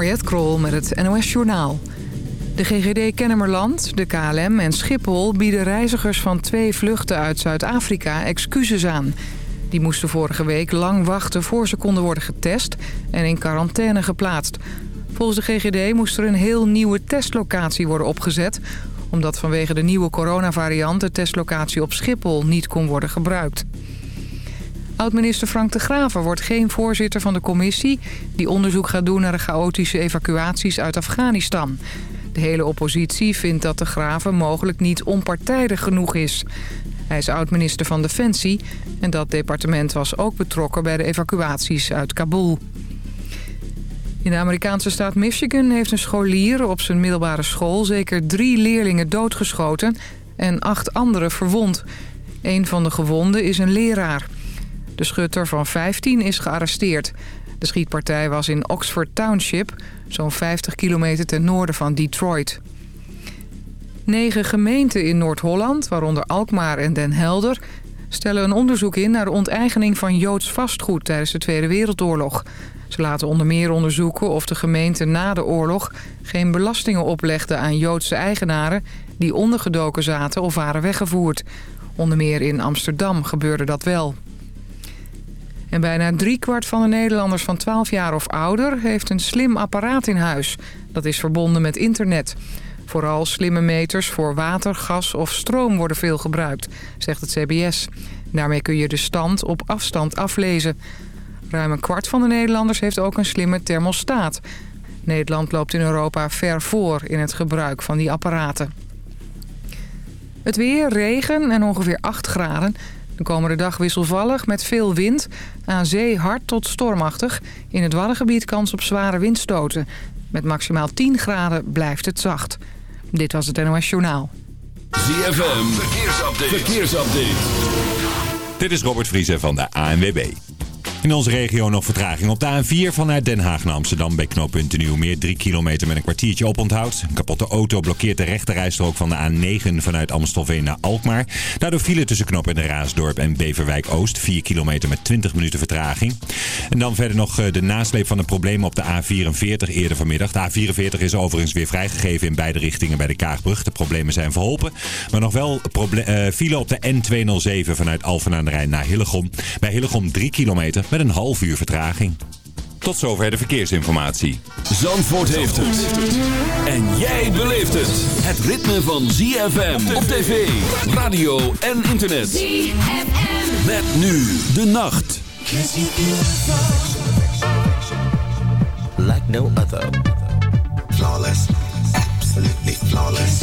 Mariette Krol met het NOS Journaal. De GGD Kennemerland, de KLM en Schiphol bieden reizigers van twee vluchten uit Zuid-Afrika excuses aan. Die moesten vorige week lang wachten voor ze konden worden getest en in quarantaine geplaatst. Volgens de GGD moest er een heel nieuwe testlocatie worden opgezet... omdat vanwege de nieuwe coronavariant de testlocatie op Schiphol niet kon worden gebruikt. Oud-minister Frank de Graven wordt geen voorzitter van de commissie... die onderzoek gaat doen naar de chaotische evacuaties uit Afghanistan. De hele oppositie vindt dat de Graven mogelijk niet onpartijdig genoeg is. Hij is oud-minister van Defensie en dat departement was ook betrokken bij de evacuaties uit Kabul. In de Amerikaanse staat Michigan heeft een scholier op zijn middelbare school... zeker drie leerlingen doodgeschoten en acht anderen verwond. Een van de gewonden is een leraar. De schutter van 15 is gearresteerd. De schietpartij was in Oxford Township, zo'n 50 kilometer ten noorden van Detroit. Negen gemeenten in Noord-Holland, waaronder Alkmaar en Den Helder... stellen een onderzoek in naar de onteigening van Joods vastgoed tijdens de Tweede Wereldoorlog. Ze laten onder meer onderzoeken of de gemeente na de oorlog... geen belastingen oplegde aan Joodse eigenaren die ondergedoken zaten of waren weggevoerd. Onder meer in Amsterdam gebeurde dat wel. En bijna driekwart van de Nederlanders van 12 jaar of ouder... heeft een slim apparaat in huis. Dat is verbonden met internet. Vooral slimme meters voor water, gas of stroom worden veel gebruikt, zegt het CBS. Daarmee kun je de stand op afstand aflezen. Ruim een kwart van de Nederlanders heeft ook een slimme thermostaat. Nederland loopt in Europa ver voor in het gebruik van die apparaten. Het weer, regen en ongeveer 8 graden. De komende dag wisselvallig met veel wind. Aan zee hard tot stormachtig. In het Waddengebied kans op zware windstoten. Met maximaal 10 graden blijft het zacht. Dit was het NOS Journaal. ZFM, verkeersupdate. verkeersupdate. Dit is Robert Vriezen van de ANWB. In onze regio nog vertraging op de A4 vanuit Den Haag naar Amsterdam bij knooppunt Nieuwmeer. 3 kilometer met een kwartiertje oponthoud. Een kapotte auto blokkeert de rechterrijstrook van de A9 vanuit Amstelveen naar Alkmaar. Daardoor file tussen knooppunt Raasdorp en Beverwijk Oost. 4 kilometer met 20 minuten vertraging. En dan verder nog eh, de nasleep van de problemen op de A44 eerder vanmiddag. De A44 is overigens weer vrijgegeven in beide richtingen bij de Kaagbrug. De problemen zijn verholpen. Maar nog wel uh, file op de N207 vanuit Alphen aan de Rijn naar Hillegom. Bij Hillegom 3 kilometer met een half uur vertraging. Tot zover de verkeersinformatie. Zandvoort heeft het. En jij beleeft het. Het ritme van ZFM op tv, radio en internet. ZFM. Met nu de nacht. Like no other. Flawless. Absolutely flawless.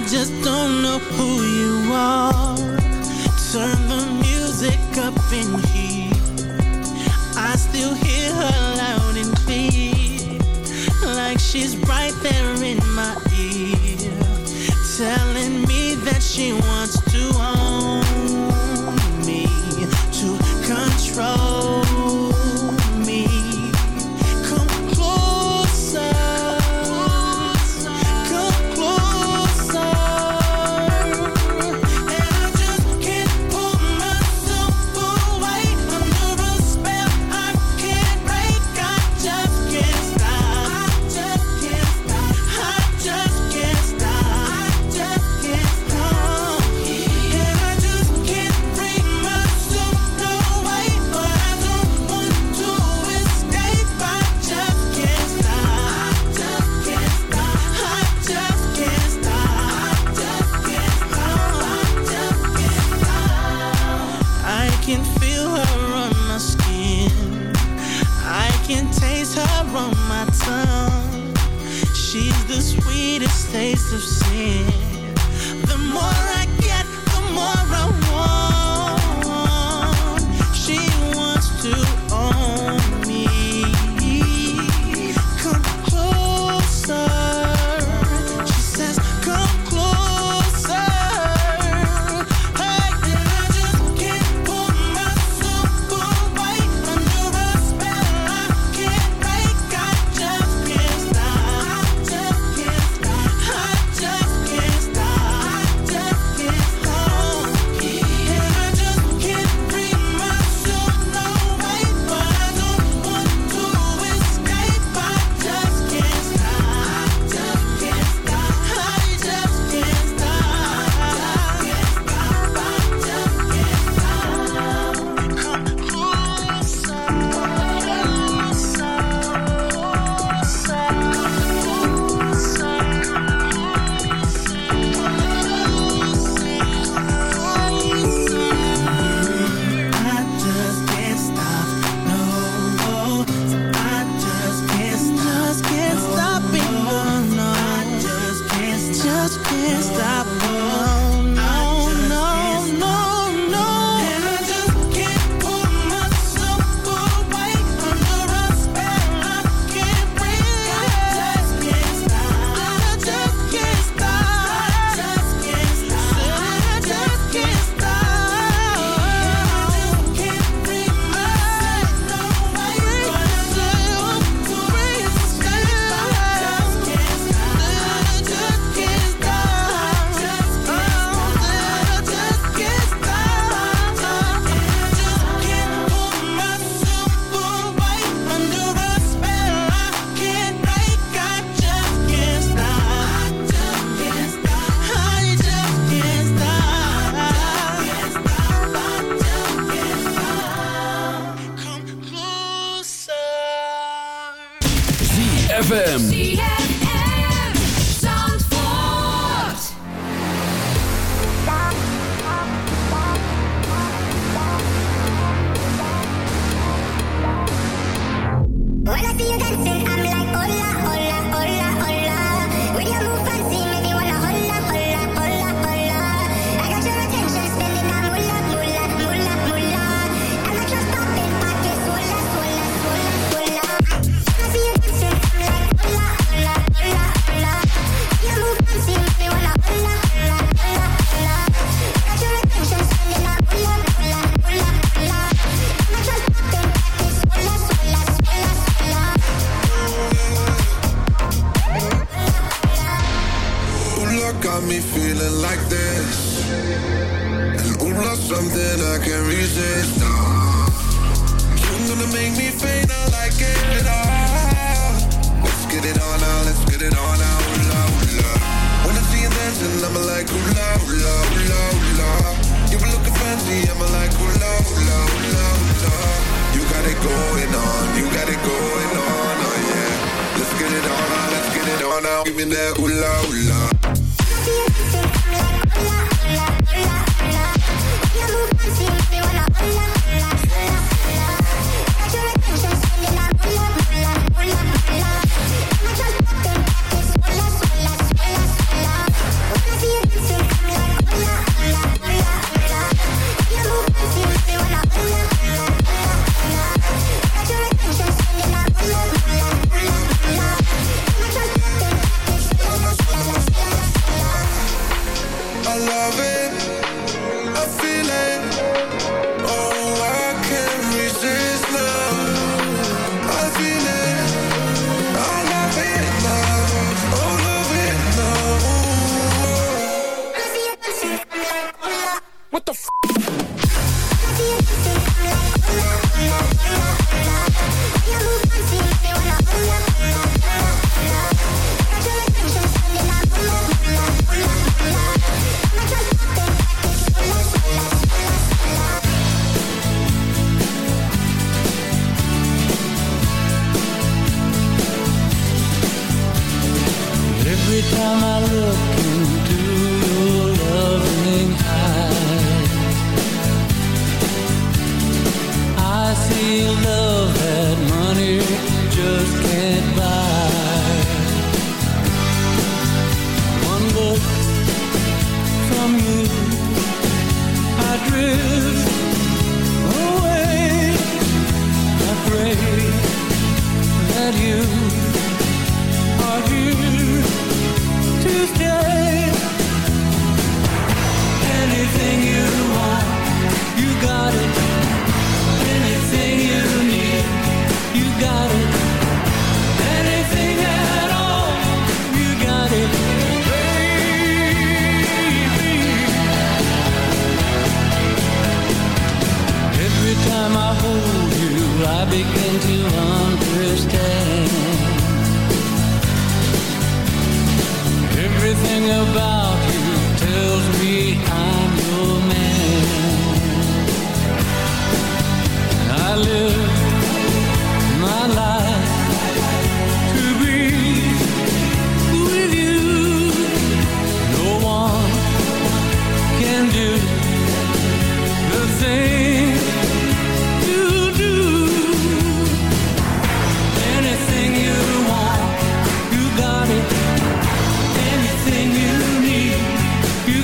I just don't know who you are. Turn the music up in here. I still hear her loud and clear Like she's right there in my ear Telling me that she wants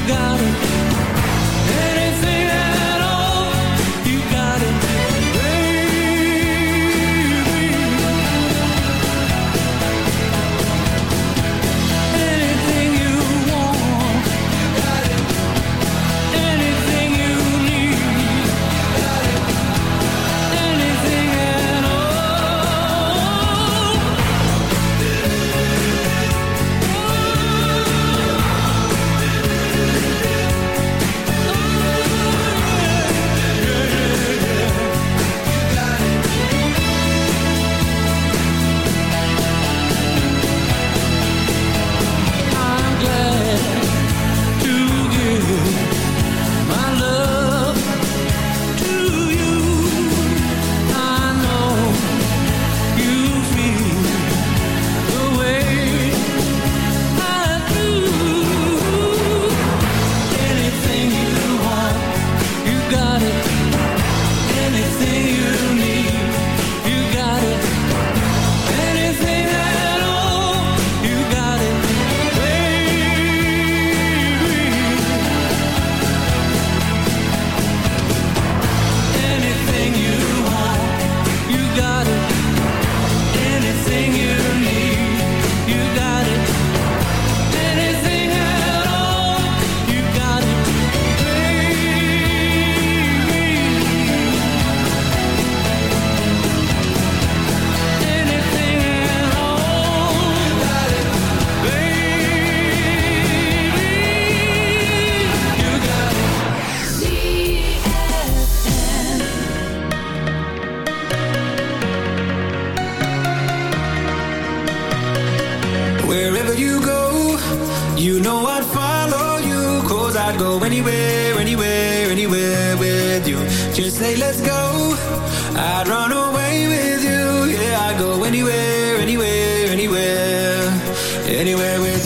got know I'd follow you Cause I'd go anywhere, anywhere, anywhere with you. Just say let's go. I'd run away with you. Yeah, I'd go anywhere, anywhere, anywhere Anywhere with you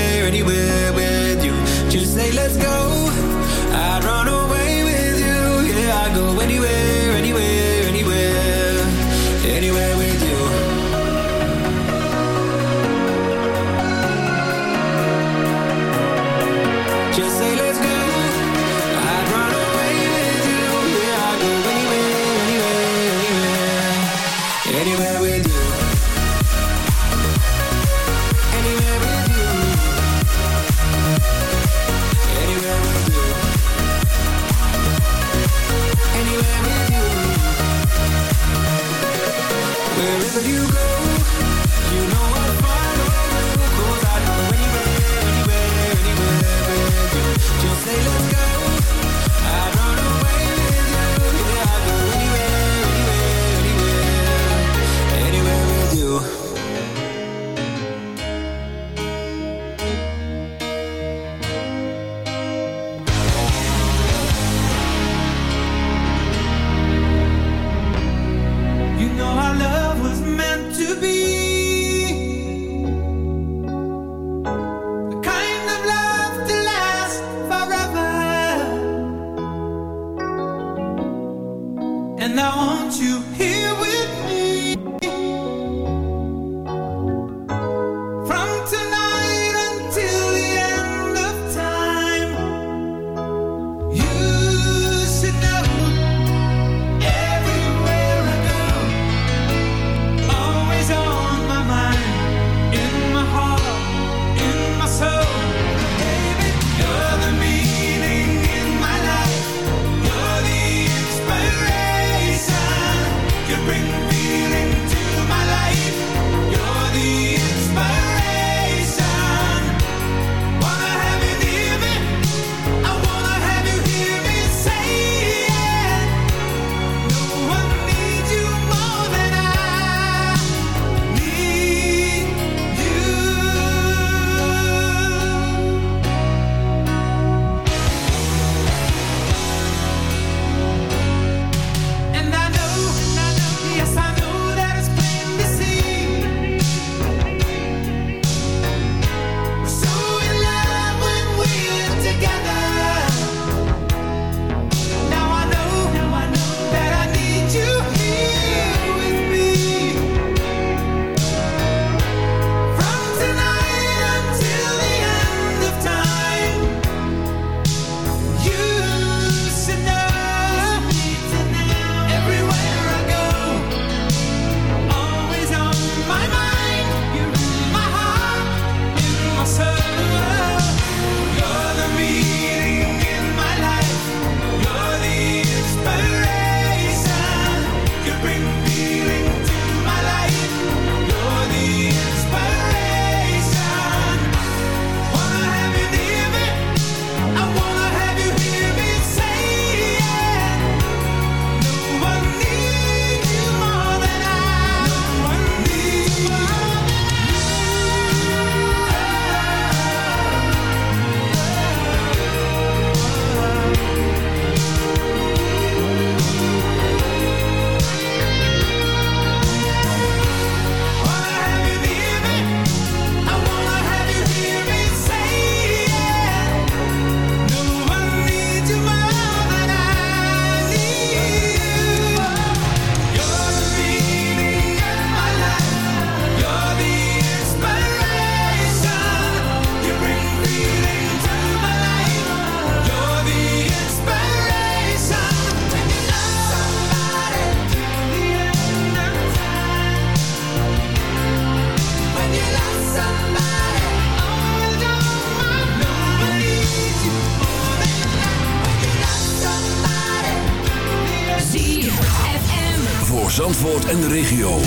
En de regio.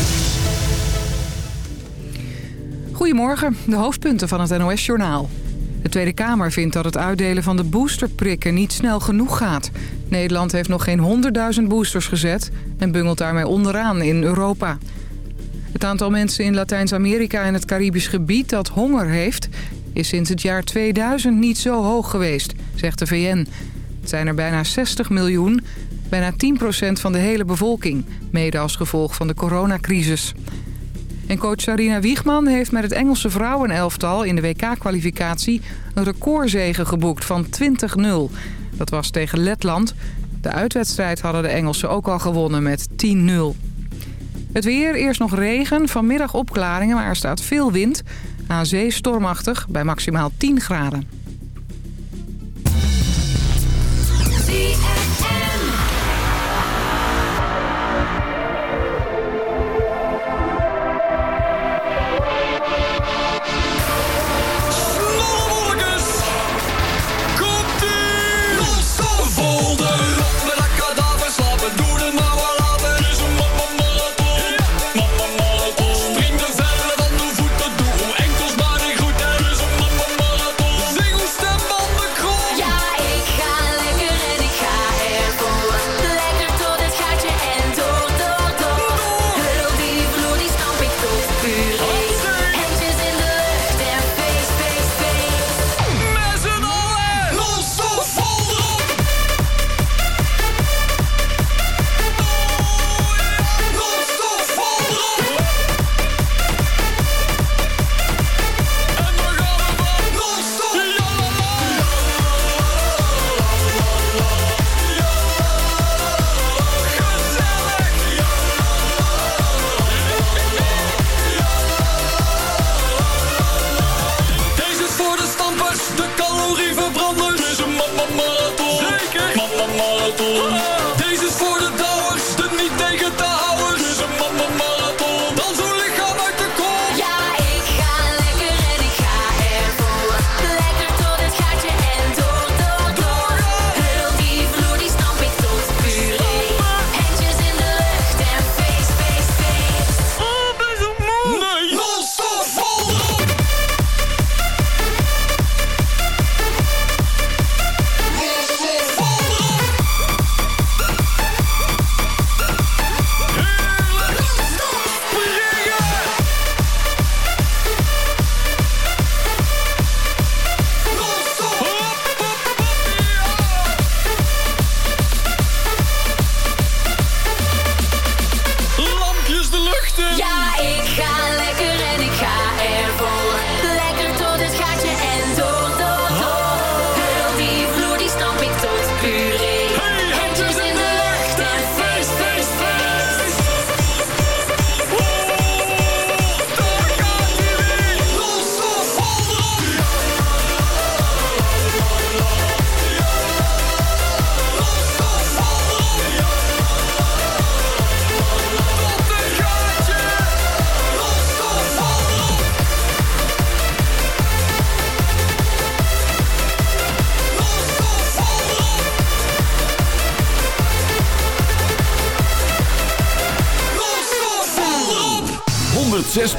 Goedemorgen, de hoofdpunten van het NOS-journaal. De Tweede Kamer vindt dat het uitdelen van de boosterprikken niet snel genoeg gaat. Nederland heeft nog geen 100.000 boosters gezet en bungelt daarmee onderaan in Europa. Het aantal mensen in Latijns-Amerika en het Caribisch gebied dat honger heeft... is sinds het jaar 2000 niet zo hoog geweest, zegt de VN. Het zijn er bijna 60 miljoen, bijna 10% van de hele bevolking... mede als gevolg van de coronacrisis. En coach Sarina Wiegman heeft met het Engelse vrouwenelftal in de WK-kwalificatie een recordzege geboekt van 20-0. Dat was tegen Letland. De uitwedstrijd hadden de Engelsen ook al gewonnen met 10-0. Het weer, eerst nog regen, vanmiddag opklaringen, maar er staat veel wind. Aan zee stormachtig bij maximaal 10 graden.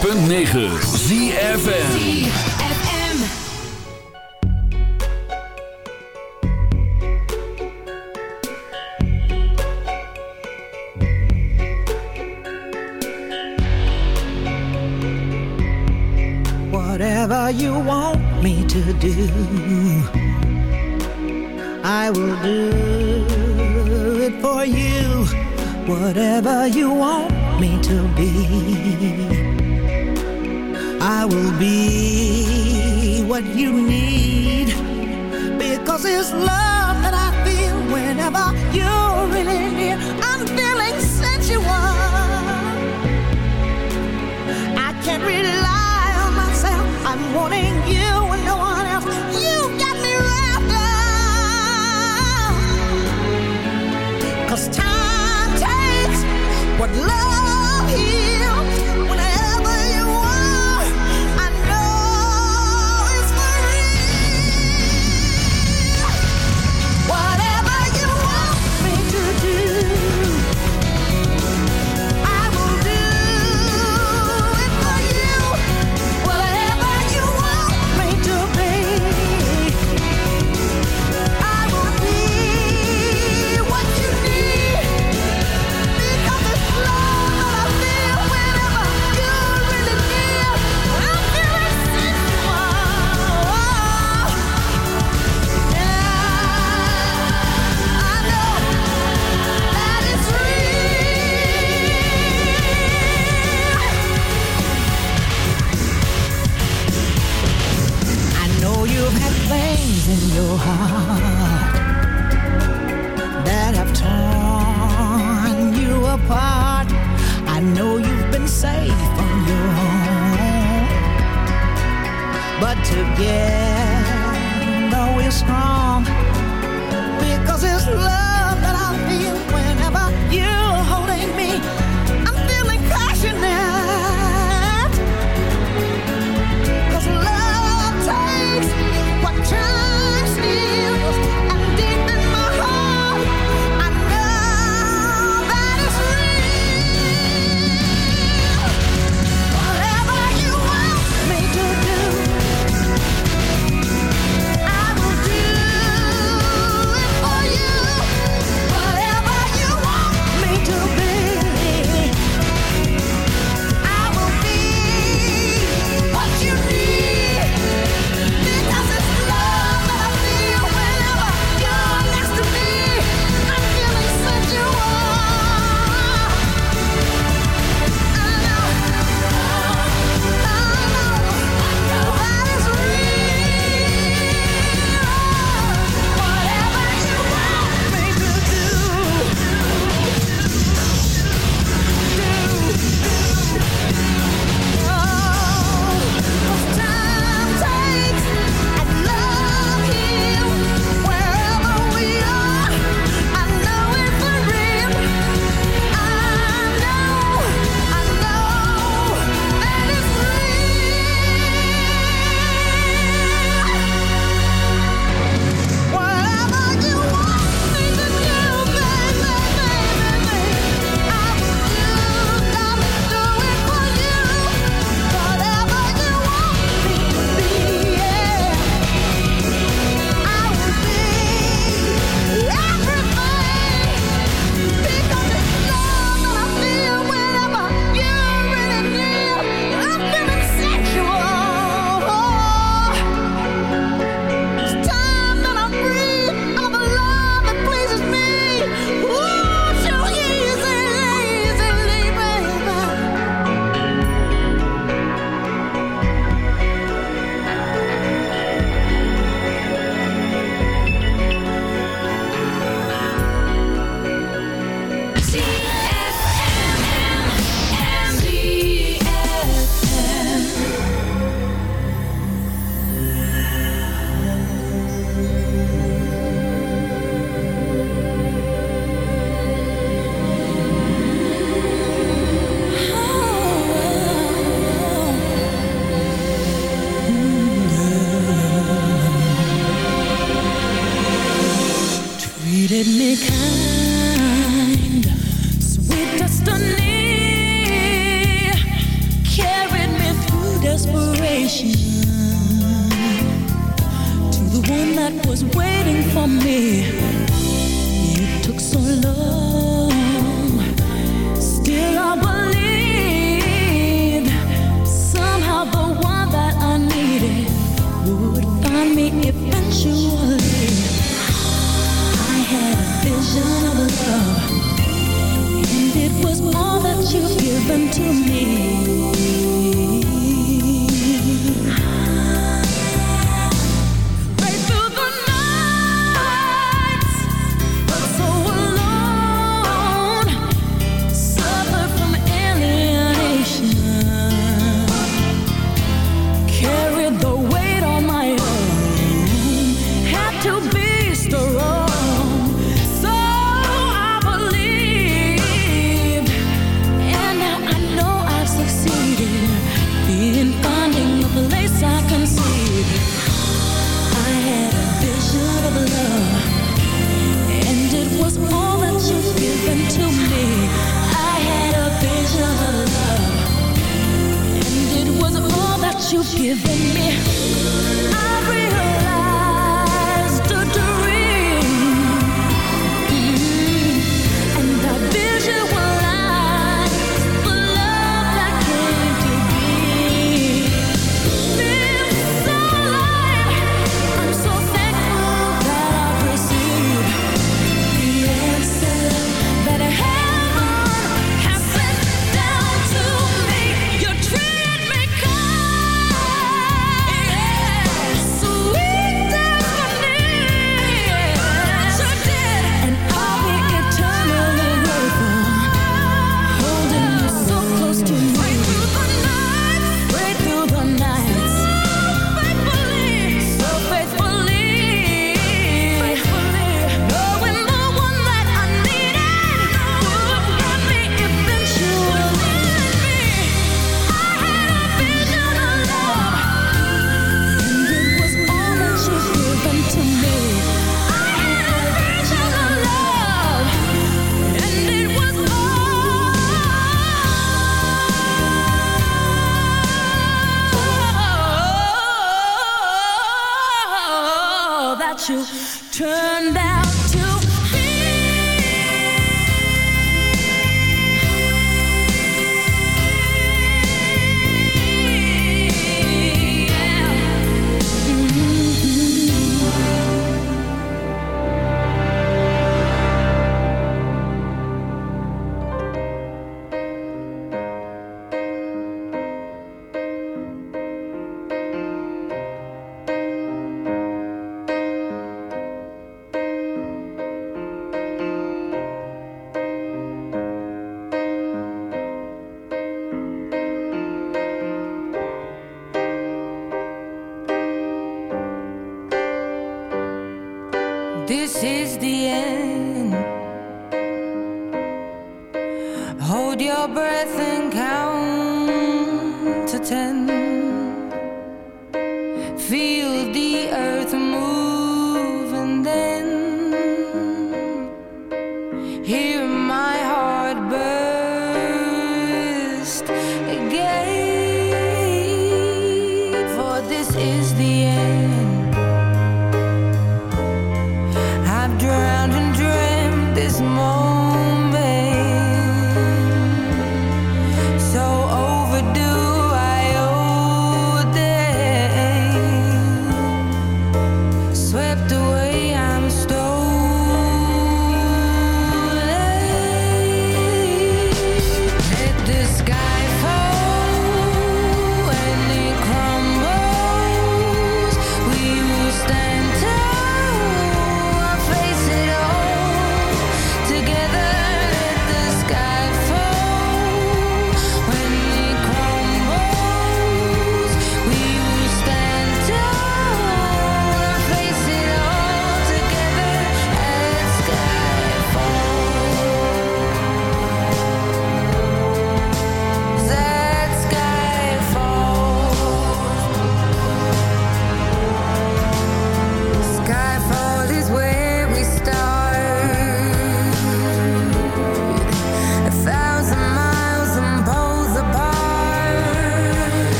106.9 ZFM. Whatever you want me to do, I will do it for you. Whatever you want me to be, you need. You've given to me?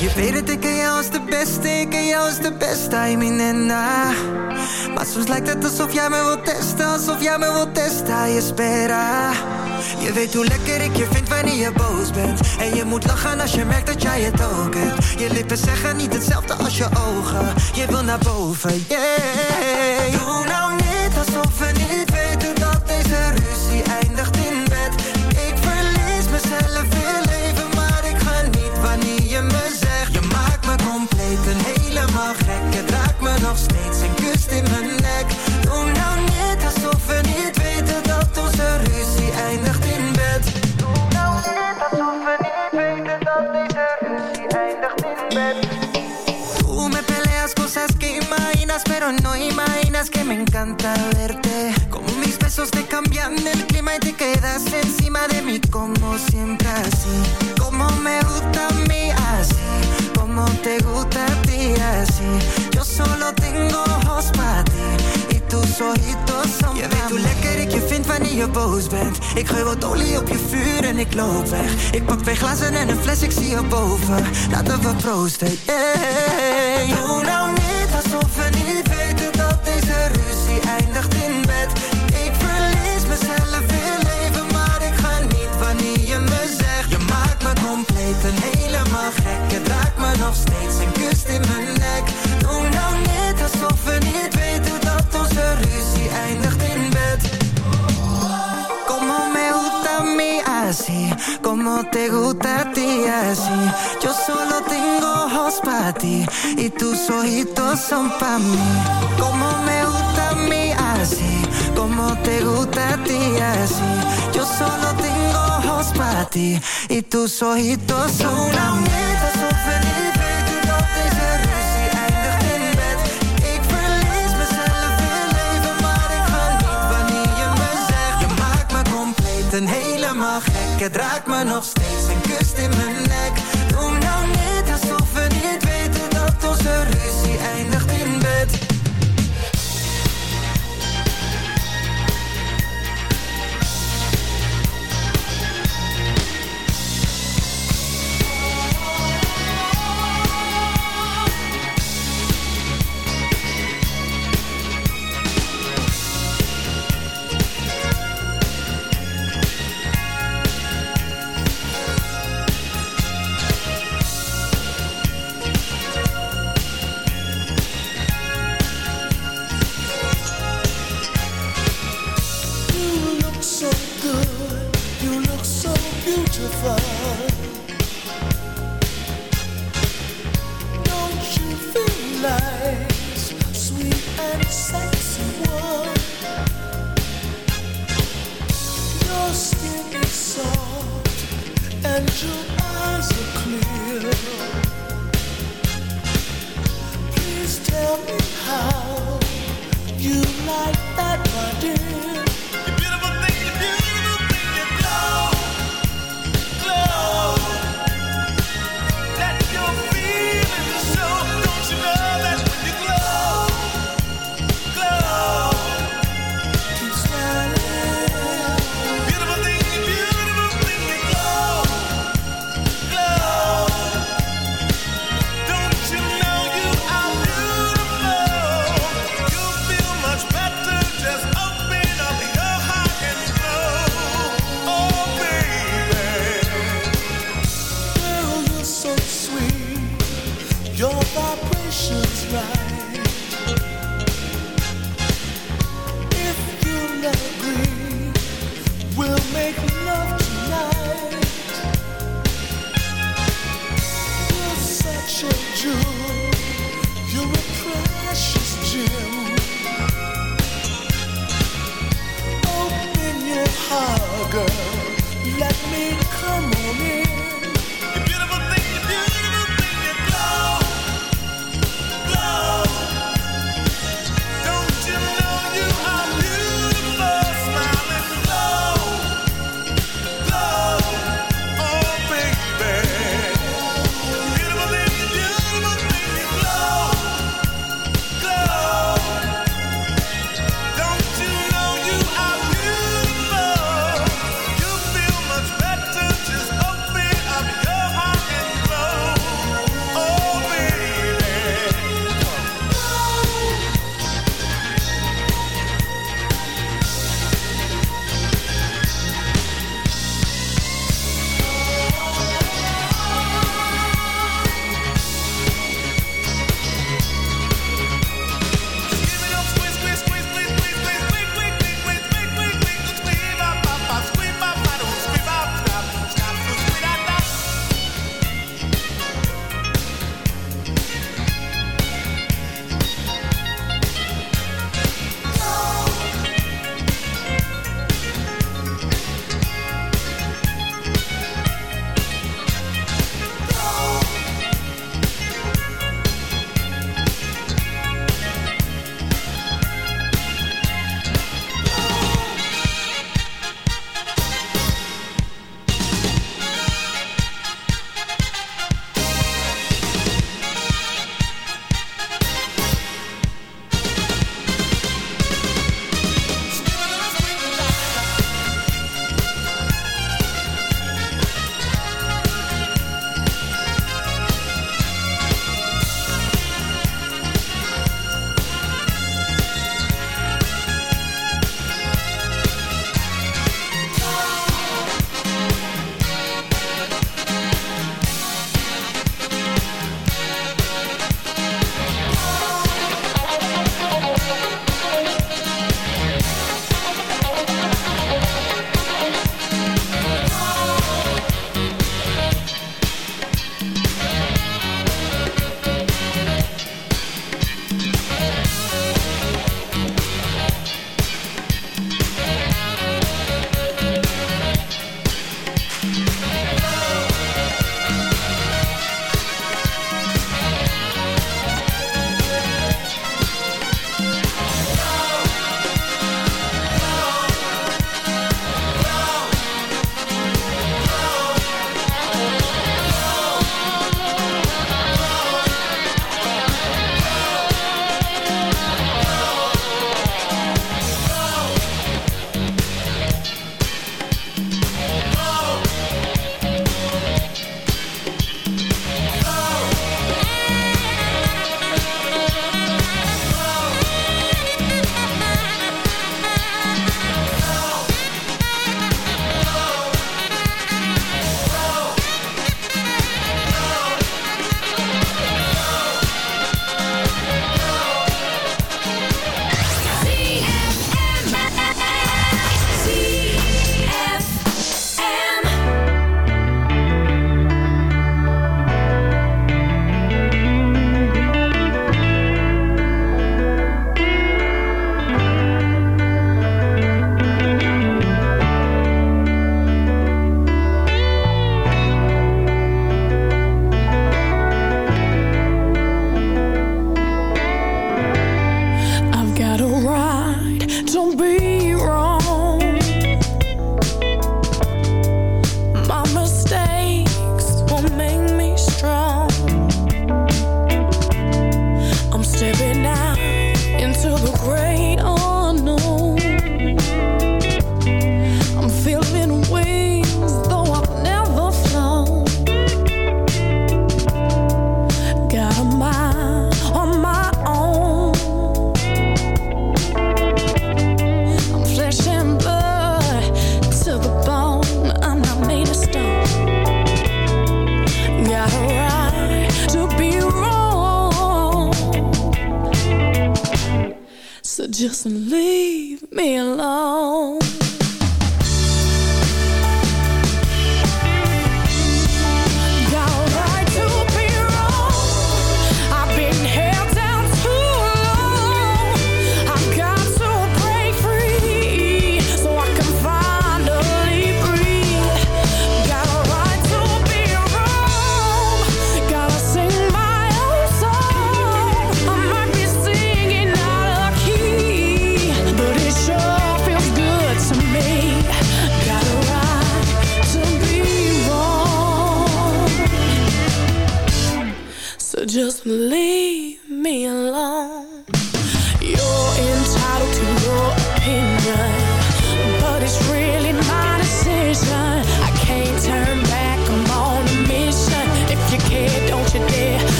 Je weet het, ik ken jou als de beste, ik ken jou als de beste, I mean en na. Maar soms lijkt het alsof jij me wilt testen, alsof jij me wilt testen, je spera. Je weet hoe lekker ik je vind wanneer je boos bent En je moet lachen als je merkt dat jij het ook hebt Je lippen zeggen niet hetzelfde als je ogen Je wil naar boven, yeah Doe nou niet alsof we niet weten nog steeds en kust in mijn nek Doe nou niet alsof we niet weten dat onze ruzie eindigt in bed Doe nou niet alsof we niet weten dat deze ruzie eindigt in bed Tú me peleas cosas que imaginas, pero no imaginas que me encanta verte. Como mis besos te cambian el clima y te quedas encima de mí, como siempre así. Como me gusta a mí así, como te gusta a ti así. Solo tengo ojos para ti. y tus ojitos son Je weet hoe lekker ik je vind wanneer je boos bent. Ik gooi wat olie op je vuur en ik loop weg. Ik pak twee glazen en een fles, ik zie je boven. Laten we proosten, yeah. Doe nou niet alsof we niet weten dat deze ruzie eindigt in bed. Ik verlies mezelf heel even, maar ik ga niet wanneer je me zegt. Je maakt me compleet en helemaal gek. Je raakt me nog steeds en kust in mijn nek alsof we niet weten dat onze ruzie eindigt in bed. Como me gusta mí así Como te gusta ti así. Yo solo tengo ojos para ti Y tus ojitos son pa' mí. Como me gusta mí así Como te gusta ti así. Yo solo tengo ojos para ti Y tus ojitos son pa' mí Het raakt me nog steeds en kust in mijn